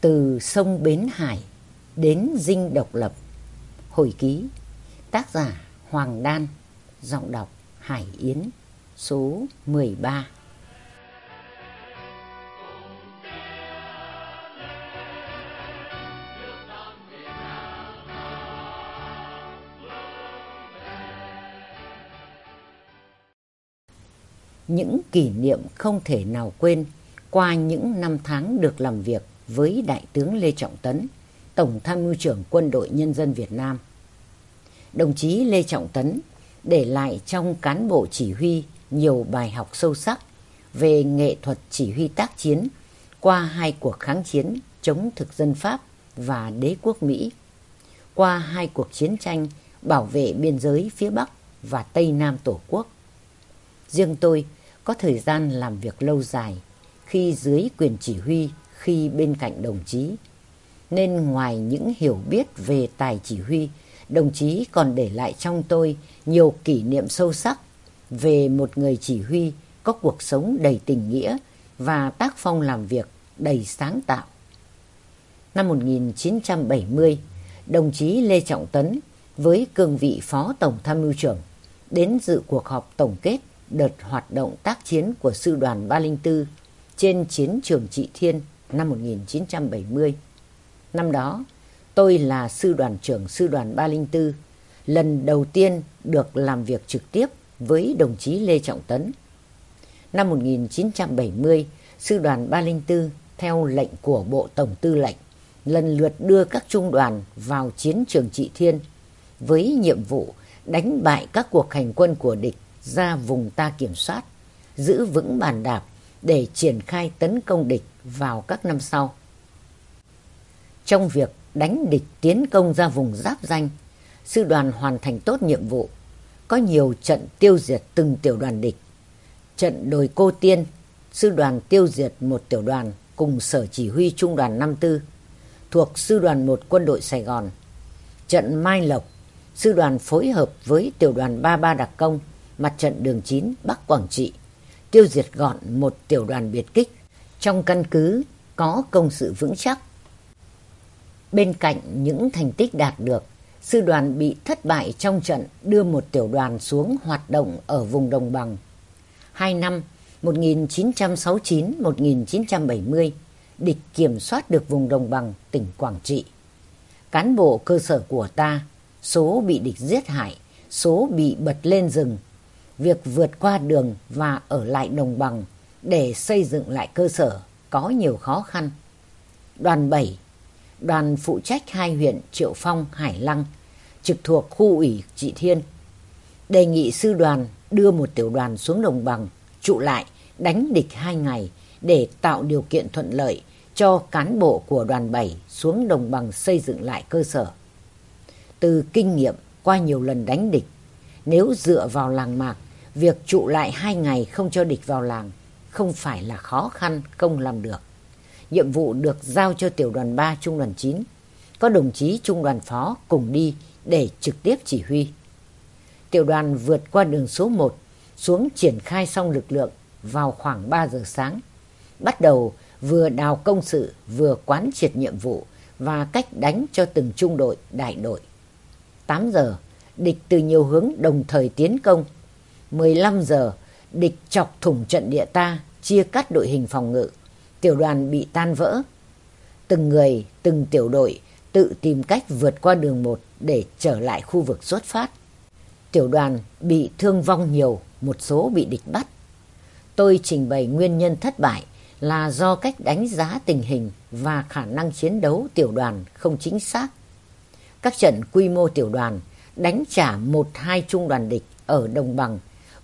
Từ sông Bến Hải đến dinh độc lập. Hồi ký, Tác giả Hoàng Đan, Giọng đọc Hải Yến, Số 13 Những kỷ niệm không thể nào quên qua những năm tháng được làm việc với Đại tướng Lê Trọng Tấn, Tổng tham mưu trưởng Quân đội Nhân dân Việt Nam. Đồng chí Lê Trọng Tấn để lại trong cán bộ chỉ huy nhiều bài học sâu sắc về nghệ thuật chỉ huy tác chiến qua hai cuộc kháng chiến chống thực dân Pháp và đế quốc Mỹ, qua hai cuộc chiến tranh bảo vệ biên giới phía Bắc và Tây Nam Tổ quốc. Riêng tôi có thời gian làm việc lâu dài khi dưới quyền chỉ huy khi bên cạnh đồng chí. Nên ngoài những hiểu biết về tài chỉ huy, đồng chí còn để lại trong tôi nhiều kỷ niệm sâu sắc về một người chỉ huy có cuộc sống đầy tình nghĩa và tác phong làm việc đầy sáng tạo. Năm 1970, đồng chí Lê Trọng Tấn với cương vị Phó Tổng Tham mưu trưởng đến dự cuộc họp tổng kết đợt hoạt động tác chiến của Sư đoàn 304 trên chiến trường Trị Thiên năm 1970. Năm đó, tôi là sư đoàn trưởng sư đoàn 304, lần đầu tiên được làm việc trực tiếp với đồng chí Lê Trọng Tấn. Năm 1970, sư đoàn 304 theo lệnh của Bộ Tổng Tư lệnh lần lượt đưa các trung đoàn vào chiến trường Trị Thiên với nhiệm vụ đánh bại các cuộc hành quân của địch ra vùng ta kiểm soát, giữ vững bàn đạp để triển khai tấn công địch vào các năm sau. Trong việc đánh địch tiến công ra vùng giáp danh, sư đoàn hoàn thành tốt nhiệm vụ, có nhiều trận tiêu diệt từng tiểu đoàn địch. Trận đồi Cô Tiên, sư đoàn tiêu diệt một tiểu đoàn cùng sở chỉ huy trung đoàn 54 thuộc sư đoàn 1 quân đội Sài Gòn. Trận Mai Lộc, sư đoàn phối hợp với tiểu đoàn 33 đặc công mặt trận đường 9 Bắc Quảng Trị tiêu diệt gọn một tiểu đoàn biệt kích trong căn cứ có công sự vững chắc. Bên cạnh những thành tích đạt được, sư đoàn bị thất bại trong trận đưa một tiểu đoàn xuống hoạt động ở vùng đồng bằng. Hai năm 1969-1970, địch kiểm soát được vùng đồng bằng tỉnh Quảng Trị. Cán bộ cơ sở của ta, số bị địch giết hại, số bị bật lên rừng việc vượt qua đường và ở lại đồng bằng để xây dựng lại cơ sở có nhiều khó khăn. Đoàn 7, đoàn phụ trách hai huyện Triệu Phong, Hải Lăng, trực thuộc khu ủy Trị Thiên, đề nghị sư đoàn đưa một tiểu đoàn xuống đồng bằng, trụ lại, đánh địch hai ngày để tạo điều kiện thuận lợi cho cán bộ của đoàn 7 xuống đồng bằng xây dựng lại cơ sở. Từ kinh nghiệm qua nhiều lần đánh địch, nếu dựa vào làng mạc việc trụ lại hai ngày không cho địch vào làng không phải là khó khăn không làm được. Nhiệm vụ được giao cho tiểu đoàn 3 trung đoàn 9, có đồng chí trung đoàn phó cùng đi để trực tiếp chỉ huy. Tiểu đoàn vượt qua đường số 1 xuống triển khai xong lực lượng vào khoảng 3 giờ sáng. Bắt đầu vừa đào công sự vừa quán triệt nhiệm vụ và cách đánh cho từng trung đội, đại đội. 8 giờ, địch từ nhiều hướng đồng thời tiến công 15 giờ, địch chọc thủng trận địa ta, chia cắt đội hình phòng ngự. Tiểu đoàn bị tan vỡ. Từng người, từng tiểu đội tự tìm cách vượt qua đường một để trở lại khu vực xuất phát. Tiểu đoàn bị thương vong nhiều, một số bị địch bắt. Tôi trình bày nguyên nhân thất bại là do cách đánh giá tình hình và khả năng chiến đấu tiểu đoàn không chính xác. Các trận quy mô tiểu đoàn đánh trả một hai trung đoàn địch ở đồng bằng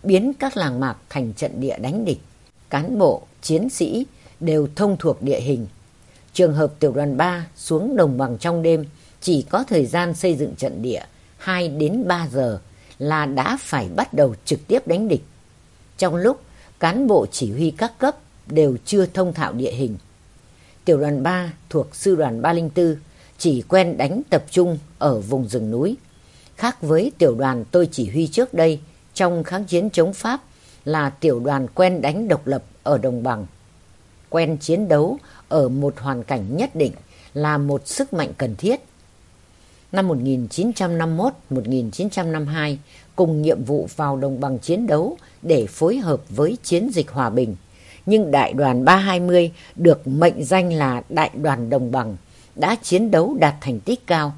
biến các làng mạc thành trận địa đánh địch. Cán bộ, chiến sĩ đều thông thuộc địa hình. Trường hợp tiểu đoàn 3 xuống đồng bằng trong đêm chỉ có thời gian xây dựng trận địa 2 đến 3 giờ là đã phải bắt đầu trực tiếp đánh địch. Trong lúc cán bộ chỉ huy các cấp đều chưa thông thạo địa hình. Tiểu đoàn 3 thuộc sư đoàn 304 chỉ quen đánh tập trung ở vùng rừng núi. Khác với tiểu đoàn tôi chỉ huy trước đây trong kháng chiến chống Pháp là tiểu đoàn quen đánh độc lập ở đồng bằng. quen chiến đấu ở một hoàn cảnh nhất định là một sức mạnh cần thiết. Năm 1951-1952, cùng nhiệm vụ vào đồng bằng chiến đấu để phối hợp với chiến dịch hòa bình. Nhưng đại đoàn 320 được mệnh danh là đại đoàn đồng bằng, đã chiến đấu đạt thành tích cao.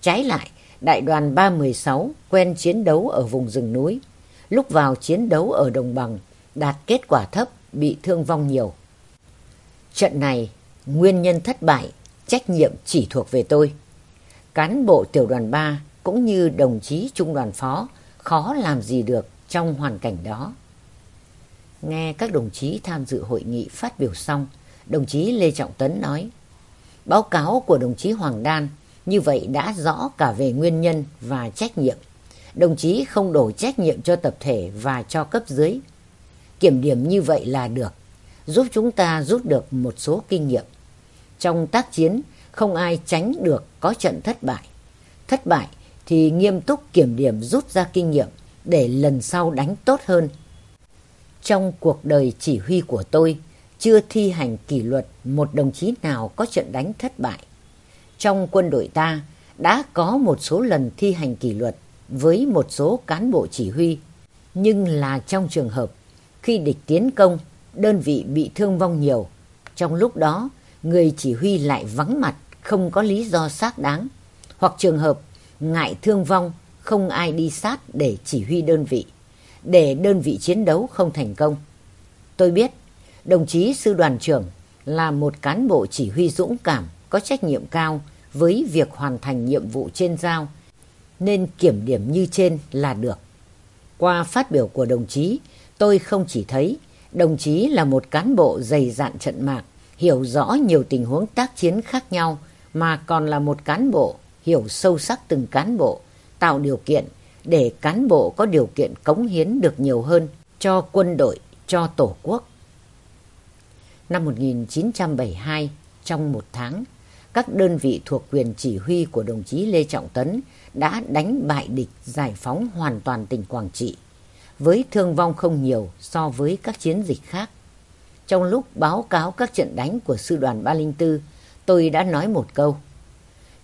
Trái lại, đại đoàn 316 quen chiến đấu ở vùng rừng núi. Lúc vào chiến đấu ở đồng bằng, đạt kết quả thấp, bị thương vong nhiều. Trận này, nguyên nhân thất bại, trách nhiệm chỉ thuộc về tôi. Cán bộ tiểu đoàn 3 cũng như đồng chí trung đoàn phó khó làm gì được trong hoàn cảnh đó. Nghe các đồng chí tham dự hội nghị phát biểu xong, đồng chí Lê Trọng Tấn nói, báo cáo của đồng chí Hoàng Đan như vậy đã rõ cả về nguyên nhân và trách nhiệm. Đồng chí không đổ trách nhiệm cho tập thể và cho cấp dưới. Kiểm điểm như vậy là được, giúp chúng ta rút được một số kinh nghiệm. Trong tác chiến, không ai tránh được có trận thất bại. Thất bại thì nghiêm túc kiểm điểm rút ra kinh nghiệm để lần sau đánh tốt hơn. Trong cuộc đời chỉ huy của tôi, chưa thi hành kỷ luật một đồng chí nào có trận đánh thất bại. Trong quân đội ta đã có một số lần thi hành kỷ luật với một số cán bộ chỉ huy, nhưng là trong trường hợp khi địch tiến công, đơn vị bị thương vong nhiều. Trong lúc đó, người chỉ huy lại vắng mặt, không có lý do xác đáng, hoặc trường hợp ngại thương vong, không ai đi sát để chỉ huy đơn vị, để đơn vị chiến đấu không thành công. Tôi biết, đồng chí sư đoàn trưởng là một cán bộ chỉ huy dũng cảm, có trách nhiệm cao với việc hoàn thành nhiệm vụ trên giao, nên kiểm điểm như trên là được. Qua phát biểu của đồng chí, tôi không chỉ thấy đồng chí là một cán bộ dày dạn trận mạc, hiểu rõ nhiều tình huống tác chiến khác nhau, mà còn là một cán bộ hiểu sâu sắc từng cán bộ, tạo điều kiện để cán bộ có điều kiện cống hiến được nhiều hơn cho quân đội, cho Tổ quốc. Năm 1972, trong một tháng, các đơn vị thuộc quyền chỉ huy của đồng chí Lê Trọng Tấn đã đánh bại địch giải phóng hoàn toàn tỉnh Quảng Trị, với thương vong không nhiều so với các chiến dịch khác. Trong lúc báo cáo các trận đánh của sư đoàn 304, tôi đã nói một câu.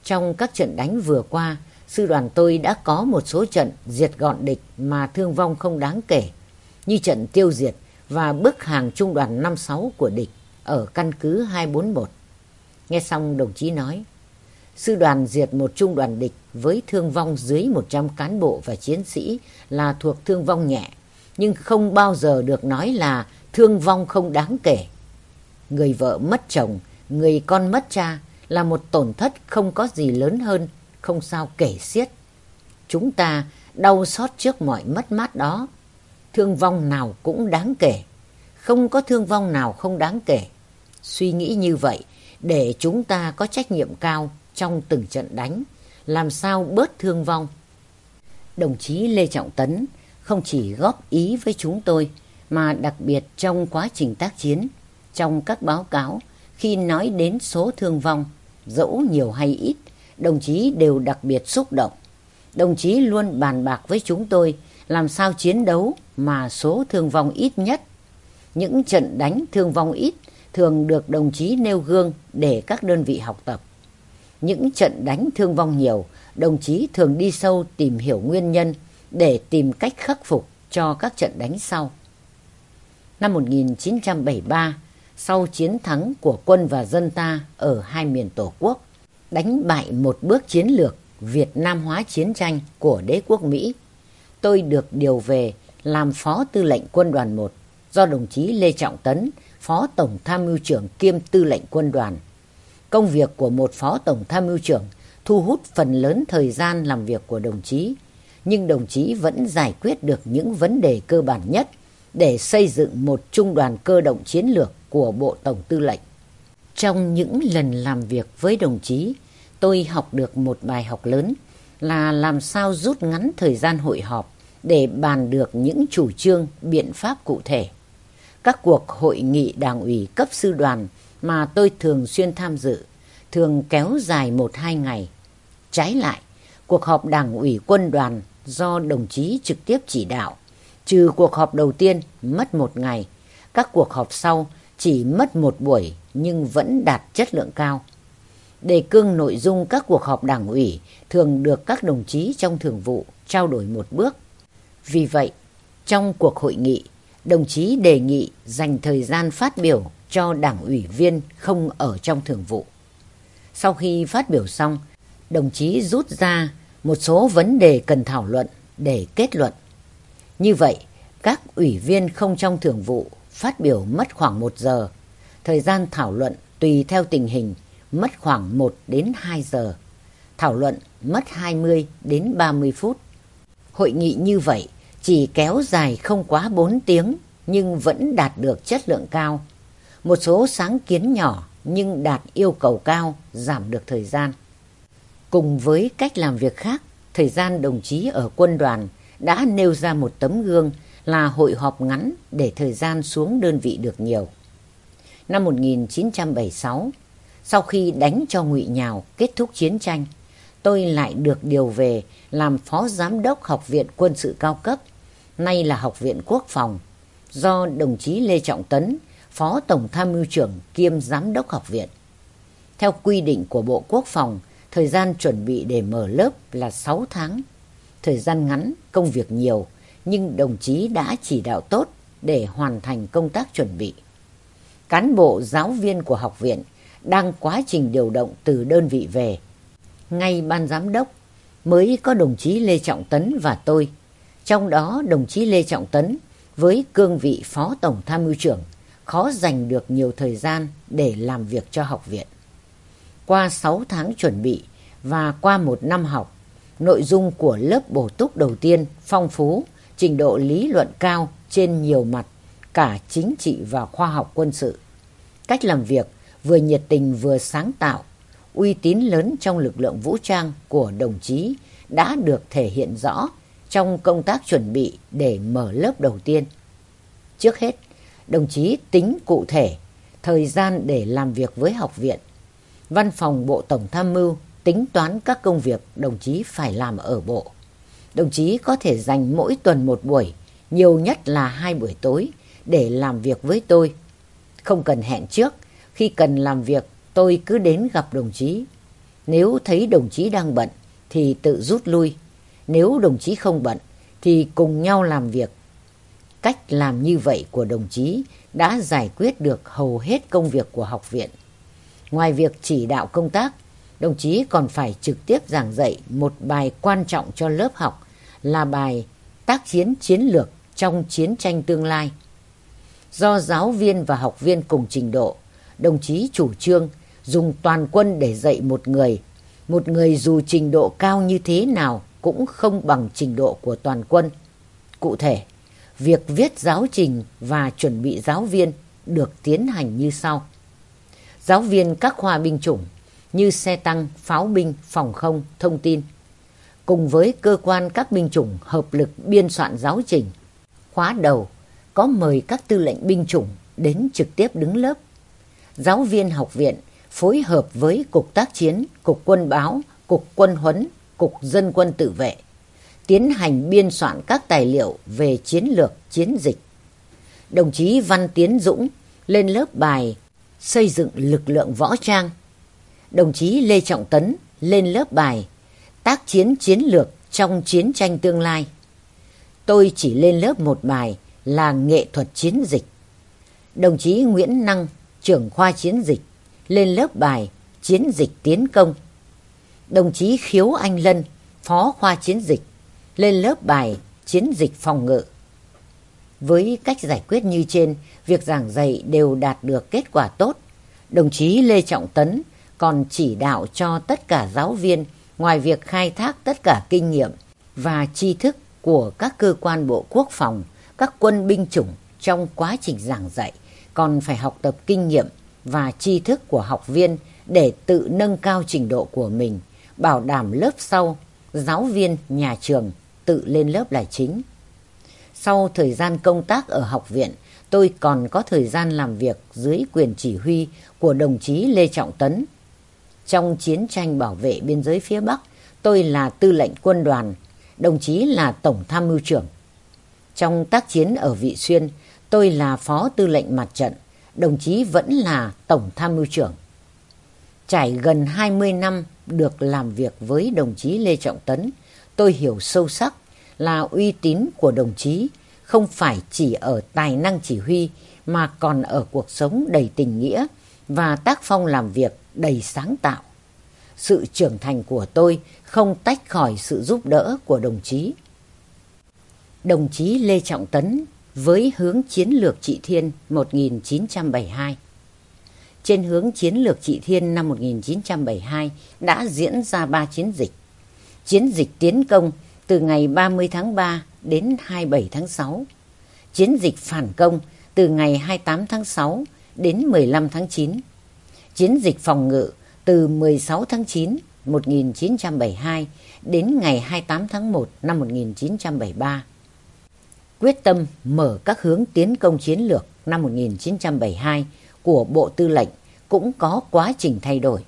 Trong các trận đánh vừa qua, sư đoàn tôi đã có một số trận diệt gọn địch mà thương vong không đáng kể, như trận tiêu diệt và bức hàng trung đoàn 56 của địch ở căn cứ 241. Nghe xong đồng chí nói, sư đoàn diệt một trung đoàn địch với thương vong dưới 100 cán bộ và chiến sĩ là thuộc thương vong nhẹ, nhưng không bao giờ được nói là thương vong không đáng kể. Người vợ mất chồng, người con mất cha là một tổn thất không có gì lớn hơn, không sao kể xiết. Chúng ta đau xót trước mọi mất mát đó. Thương vong nào cũng đáng kể. Không có thương vong nào không đáng kể. Suy nghĩ như vậy để chúng ta có trách nhiệm cao trong từng trận đánh, làm sao bớt thương vong. Đồng chí Lê Trọng Tấn không chỉ góp ý với chúng tôi, mà đặc biệt trong quá trình tác chiến, trong các báo cáo, khi nói đến số thương vong, dẫu nhiều hay ít, đồng chí đều đặc biệt xúc động. Đồng chí luôn bàn bạc với chúng tôi làm sao chiến đấu mà số thương vong ít nhất. Những trận đánh thương vong ít thường được đồng chí nêu gương để các đơn vị học tập. Những trận đánh thương vong nhiều, đồng chí thường đi sâu tìm hiểu nguyên nhân để tìm cách khắc phục cho các trận đánh sau. Năm 1973, sau chiến thắng của quân và dân ta ở hai miền Tổ quốc, đánh bại một bước chiến lược Việt Nam hóa chiến tranh của đế quốc Mỹ. Tôi được điều về làm Phó Tư lệnh Quân đoàn 1 do đồng chí Lê Trọng Tấn, Phó Tổng Tham mưu trưởng kiêm Tư lệnh Quân đoàn. Công việc của một Phó Tổng Tham mưu trưởng thu hút phần lớn thời gian làm việc của đồng chí, nhưng đồng chí vẫn giải quyết được những vấn đề cơ bản nhất để xây dựng một trung đoàn cơ động chiến lược của Bộ Tổng Tư lệnh. Trong những lần làm việc với đồng chí, tôi học được một bài học lớn là làm sao rút ngắn thời gian hội họp để bàn được những chủ trương, biện pháp cụ thể. Các cuộc hội nghị đảng ủy cấp sư đoàn mà tôi thường xuyên tham dự, thường kéo dài một hai ngày. Trái lại, cuộc họp đảng ủy quân đoàn do đồng chí trực tiếp chỉ đạo, trừ cuộc họp đầu tiên mất một ngày, các cuộc họp sau chỉ mất một buổi nhưng vẫn đạt chất lượng cao. Đề cương nội dung các cuộc họp đảng ủy thường được các đồng chí trong thường vụ trao đổi một bước. Vì vậy, trong cuộc hội nghị, đồng chí đề nghị dành thời gian phát biểu cho đảng ủy viên không ở trong thường vụ. Sau khi phát biểu xong, đồng chí rút ra một số vấn đề cần thảo luận để kết luận. Như vậy, các ủy viên không trong thường vụ phát biểu mất khoảng một giờ. Thời gian thảo luận tùy theo tình hình mất khoảng 1 đến 2 giờ. Thảo luận mất 20 đến 30 phút. Hội nghị như vậy chỉ kéo dài không quá 4 tiếng nhưng vẫn đạt được chất lượng cao. Một số sáng kiến nhỏ nhưng đạt yêu cầu cao giảm được thời gian. Cùng với cách làm việc khác, thời gian đồng chí ở quân đoàn đã nêu ra một tấm gương là hội họp ngắn để thời gian xuống đơn vị được nhiều. Năm 1976, sau khi đánh cho ngụy Nhào kết thúc chiến tranh, tôi lại được điều về làm phó giám đốc Học viện Quân sự cao cấp, nay là Học viện Quốc phòng, do đồng chí Lê Trọng Tấn, phó tổng tham mưu trưởng kiêm giám đốc học viện. Theo quy định của Bộ Quốc phòng, thời gian chuẩn bị để mở lớp là 6 tháng. Thời gian ngắn, công việc nhiều, nhưng đồng chí đã chỉ đạo tốt để hoàn thành công tác chuẩn bị. Cán bộ giáo viên của học viện đang quá trình điều động từ đơn vị về. Ngay ban giám đốc mới có đồng chí Lê Trọng Tấn và tôi. Trong đó đồng chí Lê Trọng Tấn với cương vị phó tổng tham mưu trưởng khó dành được nhiều thời gian để làm việc cho học viện. Qua 6 tháng chuẩn bị và qua một năm học, nội dung của lớp bổ túc đầu tiên phong phú, trình độ lý luận cao trên nhiều mặt, cả chính trị và khoa học quân sự. Cách làm việc vừa nhiệt tình vừa sáng tạo, uy tín lớn trong lực lượng vũ trang của đồng chí đã được thể hiện rõ trong công tác chuẩn bị để mở lớp đầu tiên. Trước hết, đồng chí tính cụ thể thời gian để làm việc với học viện. Văn phòng Bộ Tổng Tham mưu tính toán các công việc đồng chí phải làm ở bộ. Đồng chí có thể dành mỗi tuần một buổi, nhiều nhất là hai buổi tối để làm việc với tôi. Không cần hẹn trước, khi cần làm việc tôi cứ đến gặp đồng chí. Nếu thấy đồng chí đang bận thì tự rút lui. Nếu đồng chí không bận thì cùng nhau làm việc. Cách làm như vậy của đồng chí đã giải quyết được hầu hết công việc của học viện. Ngoài việc chỉ đạo công tác, đồng chí còn phải trực tiếp giảng dạy một bài quan trọng cho lớp học là bài tác chiến chiến lược trong chiến tranh tương lai. Do giáo viên và học viên cùng trình độ, đồng chí chủ trương dùng toàn quân để dạy một người. Một người dù trình độ cao như thế nào cũng không bằng trình độ của toàn quân. Cụ thể, việc viết giáo trình và chuẩn bị giáo viên được tiến hành như sau. Giáo viên các khoa binh chủng như xe tăng, pháo binh, phòng không, thông tin, cùng với cơ quan các binh chủng hợp lực biên soạn giáo trình. Khóa đầu có mời các tư lệnh binh chủng đến trực tiếp đứng lớp. Giáo viên học viện phối hợp với Cục Tác chiến, Cục Quân báo, Cục Quân huấn, Cục Dân quân tự vệ tiến hành biên soạn các tài liệu về chiến lược chiến dịch. Đồng chí Văn Tiến Dũng lên lớp bài xây dựng lực lượng võ trang. Đồng chí Lê Trọng Tấn lên lớp bài tác chiến chiến lược trong chiến tranh tương lai. Tôi chỉ lên lớp một bài là nghệ thuật chiến dịch. Đồng chí Nguyễn Năng, trưởng khoa chiến dịch, lên lớp bài chiến dịch tiến công. Đồng chí Khiếu Anh Lân, phó khoa chiến dịch, lên lớp bài chiến dịch phòng ngự. Với cách giải quyết như trên, việc giảng dạy đều đạt được kết quả tốt. Đồng chí Lê Trọng Tấn còn chỉ đạo cho tất cả giáo viên ngoài việc khai thác tất cả kinh nghiệm và tri thức của các cơ quan bộ quốc phòng, các quân binh chủng trong quá trình giảng dạy, còn phải học tập kinh nghiệm và tri thức của học viên để tự nâng cao trình độ của mình, bảo đảm lớp sau, giáo viên, nhà trường tự lên lớp là chính. Sau thời gian công tác ở học viện, tôi còn có thời gian làm việc dưới quyền chỉ huy của đồng chí Lê Trọng Tấn. Trong chiến tranh bảo vệ biên giới phía Bắc, tôi là tư lệnh quân đoàn, đồng chí là tổng tham mưu trưởng. Trong tác chiến ở Vị Xuyên, tôi là phó tư lệnh mặt trận, đồng chí vẫn là Tổng Tham mưu trưởng. Trải gần 20 năm được làm việc với đồng chí Lê Trọng Tấn, tôi hiểu sâu sắc là uy tín của đồng chí không phải chỉ ở tài năng chỉ huy mà còn ở cuộc sống đầy tình nghĩa và tác phong làm việc đầy sáng tạo. Sự trưởng thành của tôi không tách khỏi sự giúp đỡ của đồng chí. Đồng chí Lê Trọng Tấn với hướng chiến lược trị thiên 1972 Trên hướng chiến lược trị thiên năm 1972 đã diễn ra ba chiến dịch. Chiến dịch tiến công từ ngày 30 tháng 3 đến 27 tháng 6. Chiến dịch phản công từ ngày 28 tháng 6 đến 15 tháng 9. Chiến dịch phòng ngự từ 16 tháng 9 1972 đến ngày 28 tháng 1 năm 1973. Quyết tâm mở các hướng tiến công chiến lược năm 1972 của Bộ Tư lệnh cũng có quá trình thay đổi.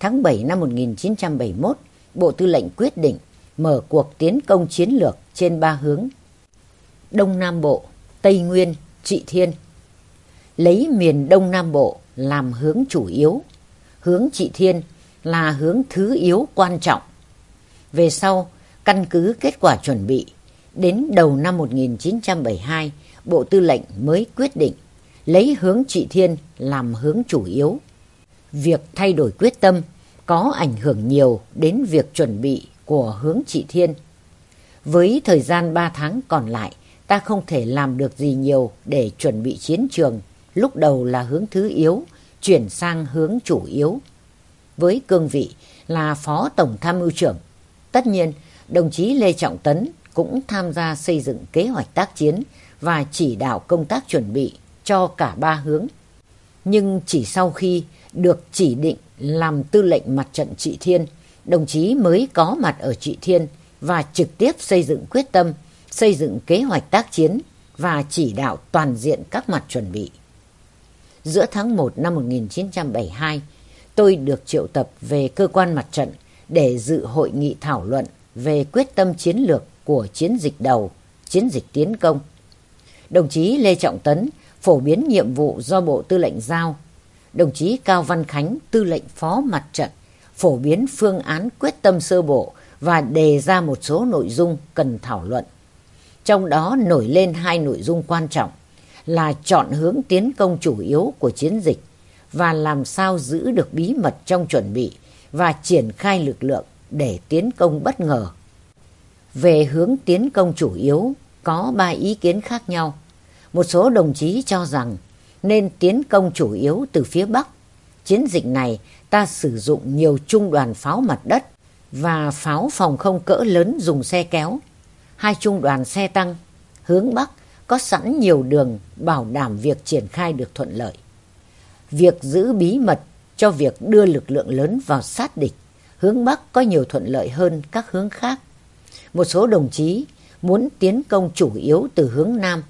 Tháng 7 năm 1971, Bộ Tư lệnh quyết định mở cuộc tiến công chiến lược trên ba hướng. Đông Nam Bộ, Tây Nguyên, Trị Thiên. Lấy miền Đông Nam Bộ làm hướng chủ yếu, hướng Trị Thiên là hướng thứ yếu quan trọng. Về sau, căn cứ kết quả chuẩn bị, đến đầu năm 1972, Bộ Tư lệnh mới quyết định lấy hướng Trị Thiên làm hướng chủ yếu. Việc thay đổi quyết tâm có ảnh hưởng nhiều đến việc chuẩn bị của hướng Trị Thiên. Với thời gian 3 tháng còn lại, ta không thể làm được gì nhiều để chuẩn bị chiến trường, lúc đầu là hướng thứ yếu, chuyển sang hướng chủ yếu. Với cương vị là Phó Tổng Tham mưu trưởng, tất nhiên đồng chí Lê Trọng Tấn cũng tham gia xây dựng kế hoạch tác chiến và chỉ đạo công tác chuẩn bị cho cả ba hướng. Nhưng chỉ sau khi được chỉ định làm tư lệnh mặt trận trị thiên, đồng chí mới có mặt ở trị thiên và trực tiếp xây dựng quyết tâm, xây dựng kế hoạch tác chiến và chỉ đạo toàn diện các mặt chuẩn bị. Giữa tháng 1 năm 1972, tôi được triệu tập về cơ quan mặt trận để dự hội nghị thảo luận về quyết tâm chiến lược của chiến dịch đầu, chiến dịch tiến công. Đồng chí Lê Trọng Tấn phổ biến nhiệm vụ do Bộ Tư lệnh giao. Đồng chí Cao Văn Khánh, Tư lệnh Phó Mặt trận, phổ biến phương án quyết tâm sơ bộ và đề ra một số nội dung cần thảo luận. Trong đó nổi lên hai nội dung quan trọng là chọn hướng tiến công chủ yếu của chiến dịch và làm sao giữ được bí mật trong chuẩn bị và triển khai lực lượng để tiến công bất ngờ. Về hướng tiến công chủ yếu có ba ý kiến khác nhau. Một số đồng chí cho rằng nên tiến công chủ yếu từ phía Bắc. Chiến dịch này ta sử dụng nhiều trung đoàn pháo mặt đất và pháo phòng không cỡ lớn dùng xe kéo. Hai trung đoàn xe tăng hướng Bắc có sẵn nhiều đường bảo đảm việc triển khai được thuận lợi. Việc giữ bí mật cho việc đưa lực lượng lớn vào sát địch, hướng Bắc có nhiều thuận lợi hơn các hướng khác. Một số đồng chí muốn tiến công chủ yếu từ hướng Nam,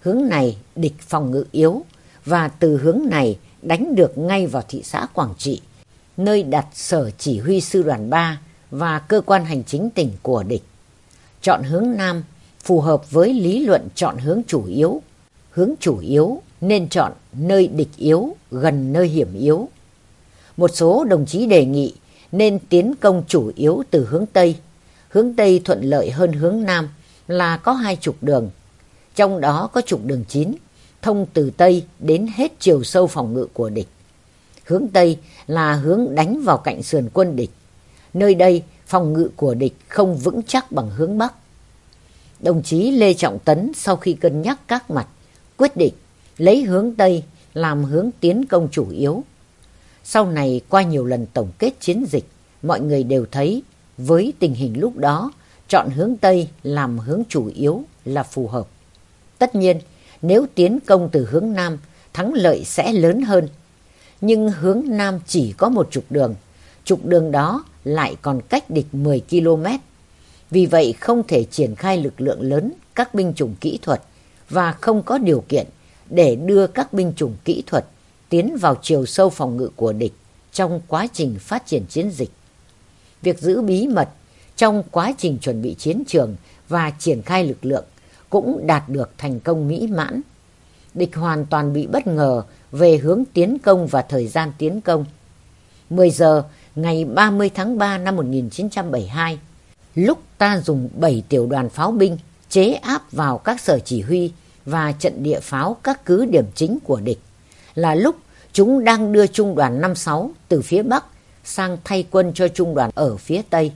hướng này địch phòng ngự yếu và từ hướng này đánh được ngay vào thị xã Quảng Trị, nơi đặt sở chỉ huy sư đoàn 3 và cơ quan hành chính tỉnh của địch. Chọn hướng Nam phù hợp với lý luận chọn hướng chủ yếu. Hướng chủ yếu nên chọn nơi địch yếu, gần nơi hiểm yếu. Một số đồng chí đề nghị nên tiến công chủ yếu từ hướng Tây. Hướng Tây thuận lợi hơn hướng Nam là có hai trục đường. Trong đó có trục đường 9, thông từ Tây đến hết chiều sâu phòng ngự của địch. Hướng Tây là hướng đánh vào cạnh sườn quân địch. Nơi đây phòng ngự của địch không vững chắc bằng hướng Bắc. Đồng chí Lê Trọng Tấn sau khi cân nhắc các mặt, quyết định lấy hướng Tây làm hướng tiến công chủ yếu. Sau này qua nhiều lần tổng kết chiến dịch, mọi người đều thấy với tình hình lúc đó, chọn hướng Tây làm hướng chủ yếu là phù hợp. Tất nhiên, nếu tiến công từ hướng Nam, thắng lợi sẽ lớn hơn. Nhưng hướng Nam chỉ có một trục đường, trục đường đó lại còn cách địch 10 km. Vì vậy không thể triển khai lực lượng lớn các binh chủng kỹ thuật và không có điều kiện để đưa các binh chủng kỹ thuật tiến vào chiều sâu phòng ngự của địch trong quá trình phát triển chiến dịch. Việc giữ bí mật trong quá trình chuẩn bị chiến trường và triển khai lực lượng cũng đạt được thành công mỹ mãn. Địch hoàn toàn bị bất ngờ về hướng tiến công và thời gian tiến công. 10 giờ ngày 30 tháng 3 năm 1972, lúc ta dùng 7 tiểu đoàn pháo binh chế áp vào các sở chỉ huy và trận địa pháo các cứ điểm chính của địch, là lúc chúng đang đưa trung đoàn 56 từ phía Bắc sang thay quân cho trung đoàn ở phía Tây.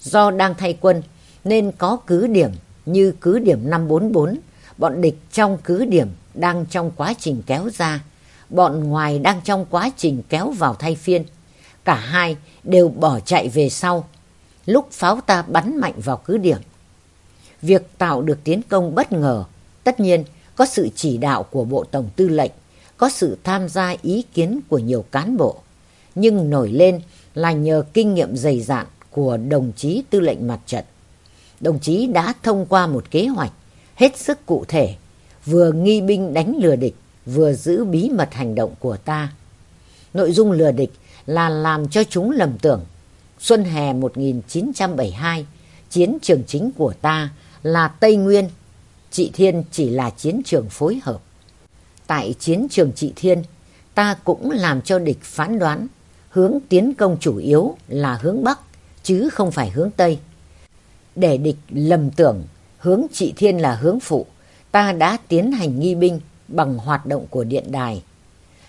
Do đang thay quân nên có cứ điểm như cứ điểm 544, bọn địch trong cứ điểm đang trong quá trình kéo ra, bọn ngoài đang trong quá trình kéo vào thay phiên. Cả hai đều bỏ chạy về sau, lúc pháo ta bắn mạnh vào cứ điểm. Việc tạo được tiến công bất ngờ, tất nhiên có sự chỉ đạo của Bộ Tổng Tư lệnh, có sự tham gia ý kiến của nhiều cán bộ, nhưng nổi lên là nhờ kinh nghiệm dày dạn của đồng chí tư lệnh mặt trận. Đồng chí đã thông qua một kế hoạch hết sức cụ thể, vừa nghi binh đánh lừa địch, vừa giữ bí mật hành động của ta. Nội dung lừa địch là làm cho chúng lầm tưởng. Xuân hè 1972, chiến trường chính của ta là Tây Nguyên, Trị Thiên chỉ là chiến trường phối hợp. Tại chiến trường Trị Thiên, ta cũng làm cho địch phán đoán hướng tiến công chủ yếu là hướng Bắc, chứ không phải hướng Tây. Để địch lầm tưởng hướng Trị Thiên là hướng phụ, ta đã tiến hành nghi binh bằng hoạt động của điện đài.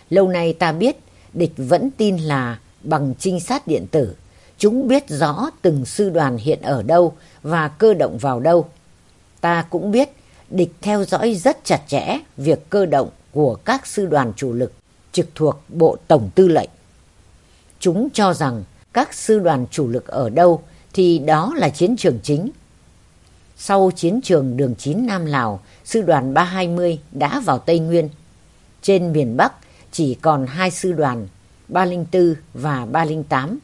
Lâu nay ta biết địch vẫn tin là bằng trinh sát điện tử, chúng biết rõ từng sư đoàn hiện ở đâu và cơ động vào đâu. Ta cũng biết địch theo dõi rất chặt chẽ việc cơ động của các sư đoàn chủ lực trực thuộc Bộ Tổng Tư lệnh. Chúng cho rằng các sư đoàn chủ lực ở đâu thì đó là chiến trường chính. Sau chiến trường đường 9 Nam Lào, sư đoàn 320 đã vào Tây Nguyên. Trên miền Bắc chỉ còn hai sư đoàn 304 và 308.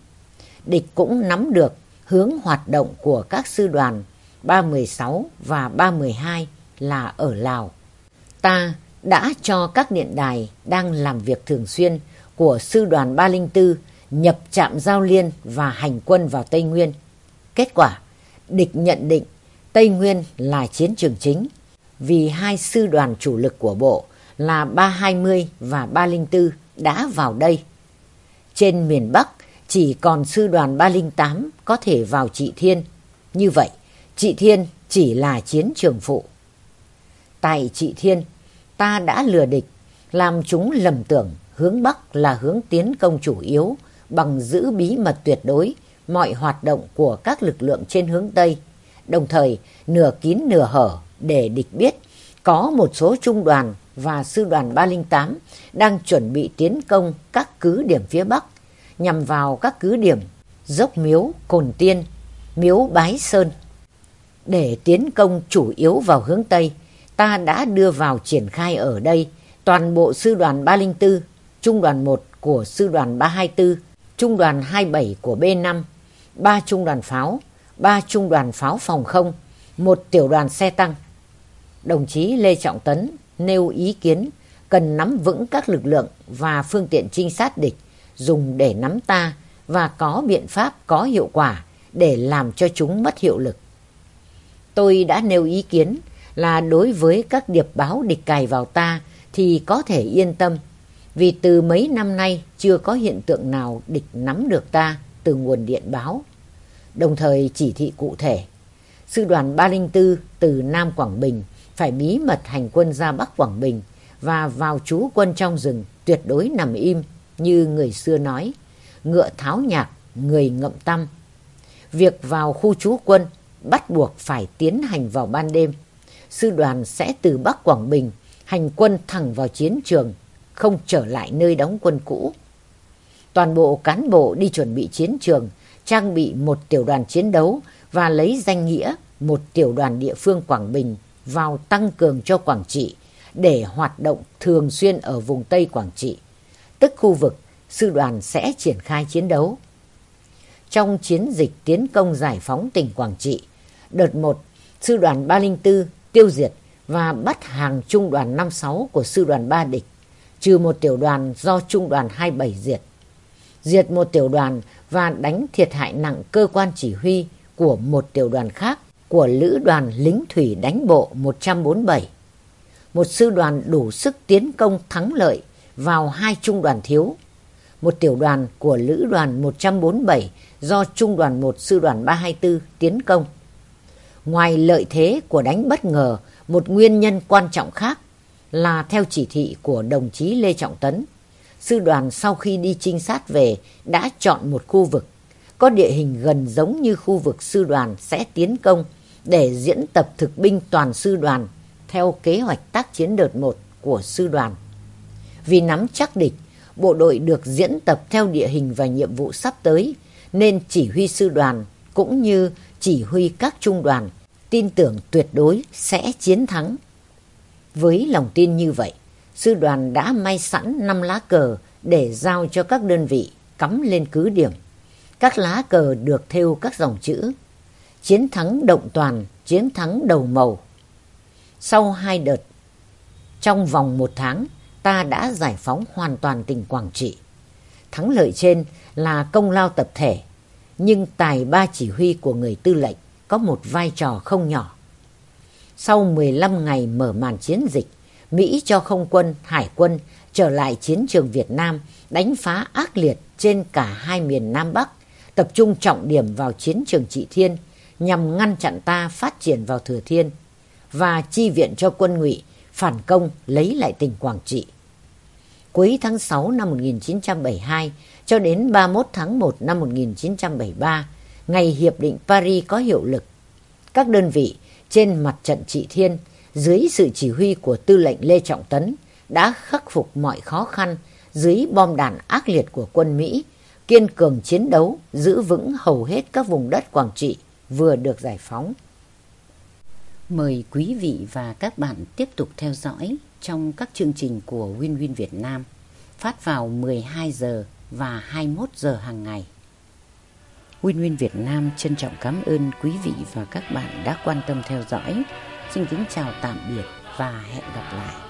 Địch cũng nắm được hướng hoạt động của các sư đoàn 316 và 312 là ở Lào. Ta đã cho các điện đài đang làm việc thường xuyên của sư đoàn 304 nhập trạm giao liên và hành quân vào Tây Nguyên. Kết quả, địch nhận định Tây Nguyên là chiến trường chính vì hai sư đoàn chủ lực của bộ là 320 và 304 đã vào đây. Trên miền Bắc chỉ còn sư đoàn 308 có thể vào Trị Thiên. Như vậy, Trị Thiên chỉ là chiến trường phụ. Tại Trị Thiên, ta đã lừa địch, làm chúng lầm tưởng hướng Bắc là hướng tiến công chủ yếu bằng giữ bí mật tuyệt đối mọi hoạt động của các lực lượng trên hướng Tây, đồng thời nửa kín nửa hở để địch biết có một số trung đoàn và sư đoàn 308 đang chuẩn bị tiến công các cứ điểm phía Bắc nhằm vào các cứ điểm Dốc Miếu, Cồn Tiên, Miếu Bái Sơn. Để tiến công chủ yếu vào hướng Tây, ta đã đưa vào triển khai ở đây toàn bộ sư đoàn 304, trung đoàn 1 của sư đoàn 324, trung đoàn 27 của B5, ba trung đoàn pháo, ba trung đoàn pháo phòng không, một tiểu đoàn xe tăng. Đồng chí Lê Trọng Tấn nêu ý kiến cần nắm vững các lực lượng và phương tiện trinh sát địch dùng để nắm ta và có biện pháp có hiệu quả để làm cho chúng mất hiệu lực. Tôi đã nêu ý kiến là đối với các điệp báo địch cài vào ta thì có thể yên tâm vì từ mấy năm nay chưa có hiện tượng nào địch nắm được ta từ nguồn điện báo. Đồng thời chỉ thị cụ thể, sư đoàn 304 từ Nam Quảng Bình phải bí mật hành quân ra Bắc Quảng Bình và vào trú quân trong rừng tuyệt đối nằm im như người xưa nói, ngựa tháo nhạc, người ngậm tâm. Việc vào khu trú quân bắt buộc phải tiến hành vào ban đêm. Sư đoàn sẽ từ Bắc Quảng Bình hành quân thẳng vào chiến trường, không trở lại nơi đóng quân cũ. Toàn bộ cán bộ đi chuẩn bị chiến trường, trang bị một tiểu đoàn chiến đấu và lấy danh nghĩa một tiểu đoàn địa phương Quảng Bình vào tăng cường cho Quảng Trị để hoạt động thường xuyên ở vùng Tây Quảng Trị, tức khu vực sư đoàn sẽ triển khai chiến đấu. Trong chiến dịch tiến công giải phóng tỉnh Quảng Trị, đợt 1, sư đoàn 304 tiêu diệt và bắt hàng trung đoàn 56 của sư đoàn 3 địch, trừ một tiểu đoàn do trung đoàn 27 diệt. Diệt một tiểu đoàn và đánh thiệt hại nặng cơ quan chỉ huy của một tiểu đoàn khác của Lữ đoàn lính thủy đánh bộ 147. Một sư đoàn đủ sức tiến công thắng lợi vào hai trung đoàn thiếu. Một tiểu đoàn của Lữ đoàn 147 do Trung đoàn 1 Sư đoàn 324 tiến công. Ngoài lợi thế của đánh bất ngờ, một nguyên nhân quan trọng khác là theo chỉ thị của đồng chí Lê Trọng Tấn. Sư đoàn sau khi đi trinh sát về đã chọn một khu vực có địa hình gần giống như khu vực sư đoàn sẽ tiến công để diễn tập thực binh toàn sư đoàn theo kế hoạch tác chiến đợt một của sư đoàn. Vì nắm chắc địch, bộ đội được diễn tập theo địa hình và nhiệm vụ sắp tới nên chỉ huy sư đoàn cũng như chỉ huy các trung đoàn tin tưởng tuyệt đối sẽ chiến thắng. Với lòng tin như vậy, sư đoàn đã may sẵn năm lá cờ để giao cho các đơn vị cắm lên cứ điểm. Các lá cờ được thêu các dòng chữ Chiến thắng động toàn, chiến thắng đầu màu. Sau hai đợt, trong vòng một tháng, ta đã giải phóng hoàn toàn tỉnh Quảng Trị. Thắng lợi trên là công lao tập thể, nhưng tài ba chỉ huy của người tư lệnh có một vai trò không nhỏ. Sau 15 ngày mở màn chiến dịch, Mỹ cho không quân, hải quân trở lại chiến trường Việt Nam đánh phá ác liệt trên cả hai miền Nam Bắc, tập trung trọng điểm vào chiến trường Trị Thiên nhằm ngăn chặn ta phát triển vào Thừa Thiên và chi viện cho quân ngụy phản công lấy lại tỉnh Quảng Trị. Cuối tháng 6 năm 1972 cho đến 31 tháng 1 năm 1973, ngày Hiệp định Paris có hiệu lực. Các đơn vị trên mặt trận Trị Thiên dưới sự chỉ huy của tư lệnh Lê Trọng Tấn đã khắc phục mọi khó khăn dưới bom đạn ác liệt của quân Mỹ, kiên cường chiến đấu, giữ vững hầu hết các vùng đất Quảng Trị vừa được giải phóng. Mời quý vị và các bạn tiếp tục theo dõi trong các chương trình của Win Win Việt Nam phát vào 12 giờ và 21 giờ hàng ngày. Win Win Việt Nam trân trọng cảm ơn quý vị và các bạn đã quan tâm theo dõi. Xin kính chào tạm biệt và hẹn gặp lại.